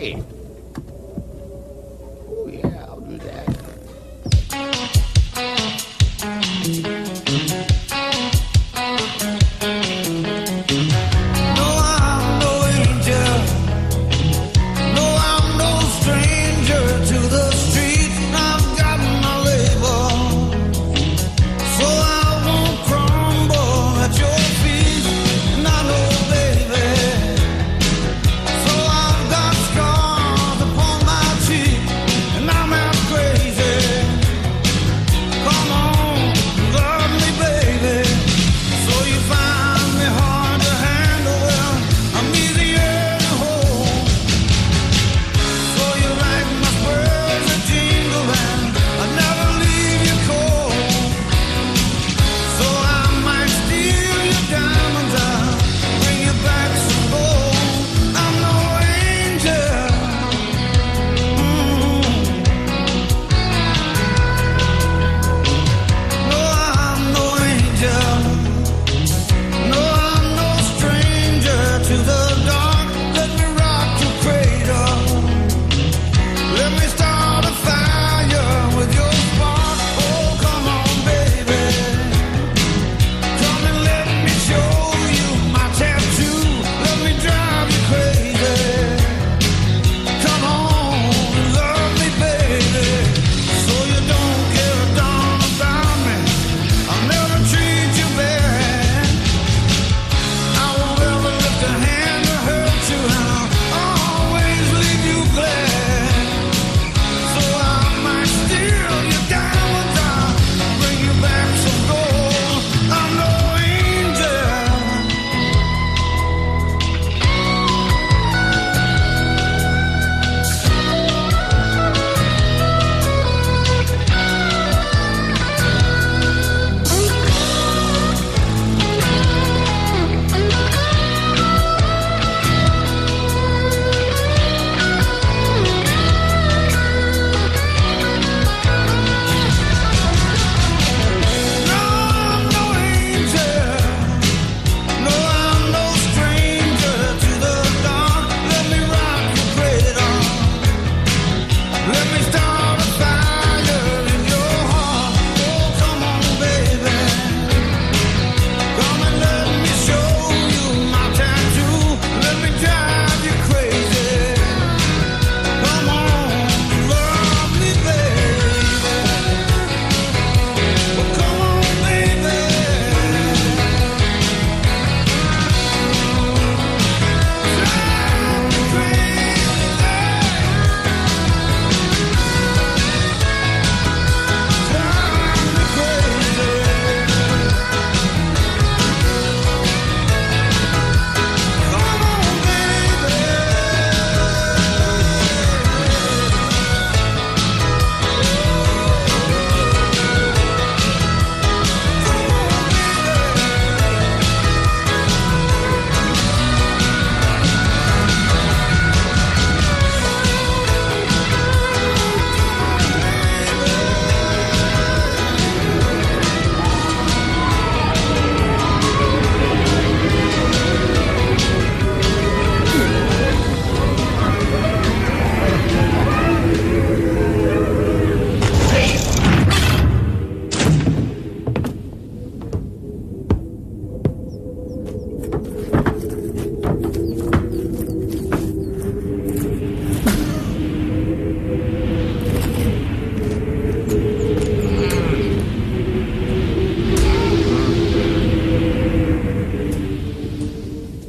Hey.